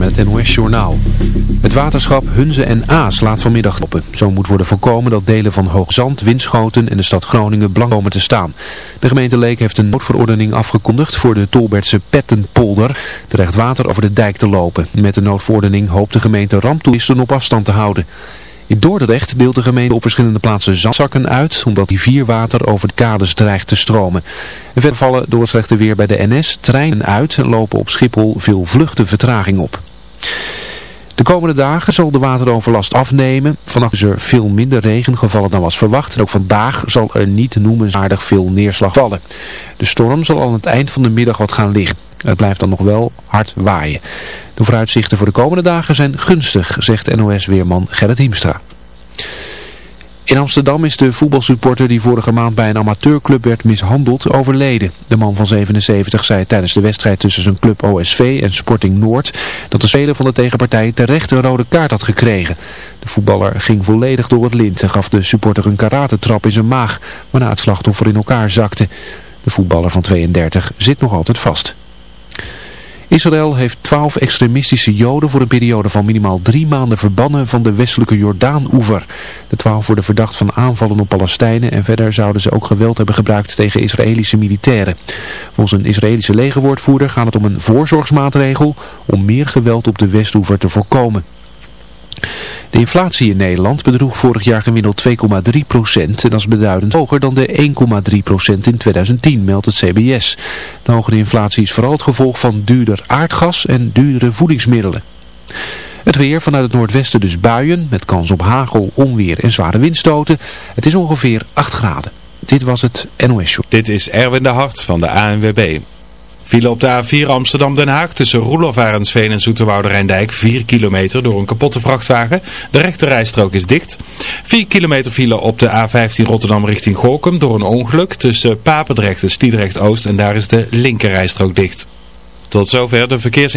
met het NOS Journaal. Het waterschap Hunze en Aas laat vanmiddag open. Zo moet worden voorkomen dat delen van Hoogzand, Winschoten en de stad Groningen blank komen te staan. De gemeente Leek heeft een noodverordening afgekondigd voor de Tolbertse Pettenpolder. Terecht water over de dijk te lopen. Met de noodverordening hoopt de gemeente ramptoeristen op afstand te houden. In Dordrecht deelt de gemeente op verschillende plaatsen zandzakken uit, omdat die vierwater over de kades dreigt te stromen. En verder vallen door het slechte weer bij de NS treinen uit en lopen op Schiphol veel vluchten vertraging op. De komende dagen zal de wateroverlast afnemen. Vannacht is er veel minder regen gevallen dan was verwacht. En ook vandaag zal er niet noemenswaardig veel neerslag vallen. De storm zal aan het eind van de middag wat gaan liggen. Het blijft dan nog wel hard waaien. De vooruitzichten voor de komende dagen zijn gunstig, zegt NOS-weerman Gerrit Hiemstra. In Amsterdam is de voetbalsupporter die vorige maand bij een amateurclub werd mishandeld overleden. De man van 77 zei tijdens de wedstrijd tussen zijn club OSV en Sporting Noord dat de speler van de tegenpartij terecht een rode kaart had gekregen. De voetballer ging volledig door het lint en gaf de supporter een karatentrap in zijn maag, waarna het slachtoffer in elkaar zakte. De voetballer van 32 zit nog altijd vast. Israël heeft twaalf extremistische joden voor een periode van minimaal drie maanden verbannen van de westelijke Jordaan-oever. De twaalf worden verdacht van aanvallen op Palestijnen en verder zouden ze ook geweld hebben gebruikt tegen Israëlische militairen. Volgens een Israëlische legerwoordvoerder gaat het om een voorzorgsmaatregel om meer geweld op de Westoever te voorkomen. De inflatie in Nederland bedroeg vorig jaar gemiddeld 2,3 procent. En dat is beduidend hoger dan de 1,3 procent in 2010, meldt het CBS. De hogere inflatie is vooral het gevolg van duurder aardgas en duurdere voedingsmiddelen. Het weer vanuit het noordwesten dus buien, met kans op hagel, onweer en zware windstoten. Het is ongeveer 8 graden. Dit was het NOS Show. Dit is Erwin de Hart van de ANWB. Vielen op de A4 Amsterdam-Den Haag tussen Roelof Arendsveen en Zoeterwoude Rijndijk 4 kilometer door een kapotte vrachtwagen. De rechte rijstrook is dicht. 4 kilometer vielen op de A15 Rotterdam richting Gorkum door een ongeluk tussen Papendrecht en Stiedrecht Oost en daar is de linker rijstrook dicht. Tot zover de verkeers...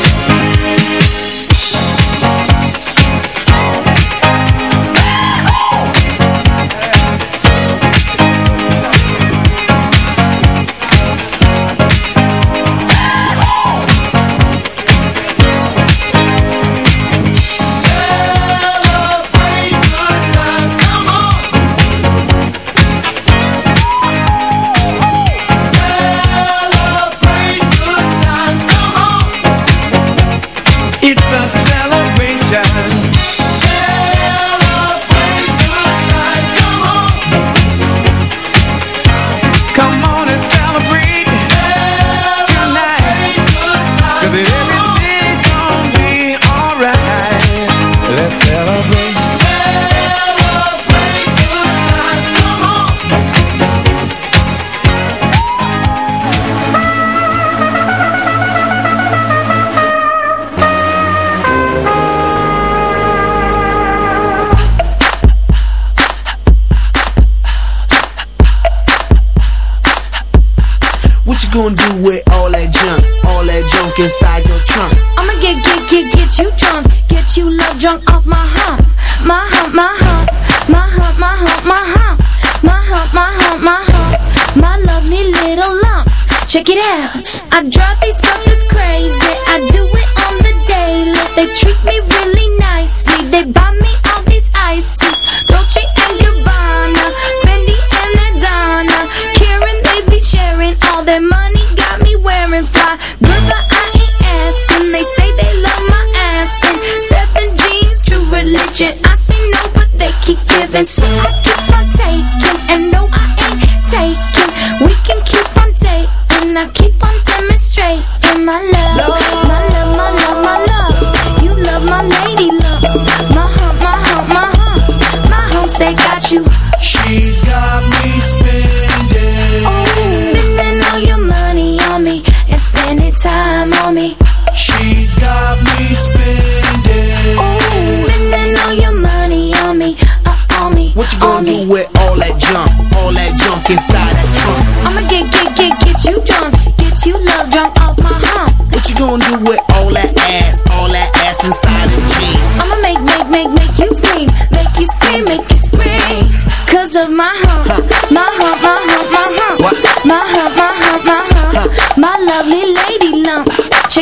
I drive these crazy. I do it on the daily. They treat me really nicely. They buy me all these. Dolce and Gabbana. Fendi and Adana. Karen, they be sharing all their money. Got me wearing fly. Girl, but I ain't asking. They say they love my ass. And seven jeans, true religion. I say no, but they keep giving. So I keep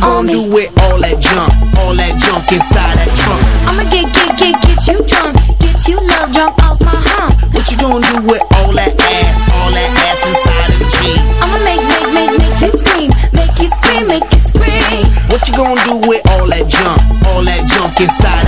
Gonna me. do with all that junk? All that junk inside that trunk. I'ma get, get, get, get you drunk. Get you love drunk off my hump. What you gonna do with all that ass, all that ass inside of jeans? I'ma make, make, make, make you scream. Make you scream, make you scream. What you gonna do with all that junk, all that junk inside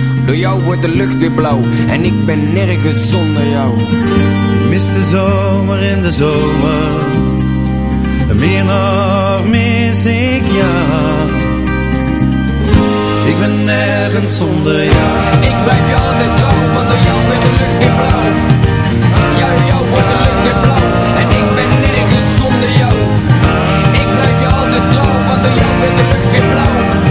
Door jou wordt de lucht weer blauw en ik ben nergens zonder jou. Mis de zomer in de zomer. Meer nog mis ik jou. Ik ben nergens zonder jou. Ik blijf je altijd trouw, want door jou wordt de lucht weer blauw. Ja, door jou wordt de lucht weer blauw en ik ben nergens zonder jou. Ik blijf je altijd trouw, want door jou wordt de lucht weer blauw.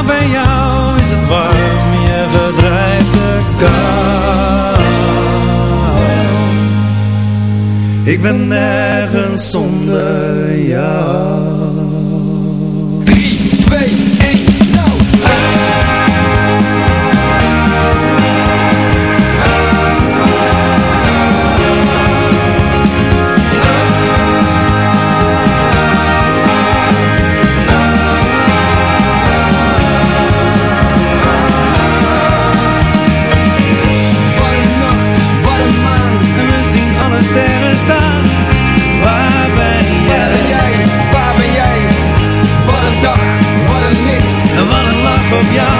Maar bij jou is het warm, je verdrijft de kou. Ik ben nergens zonder jou. 3, 2, of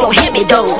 don't hit me though.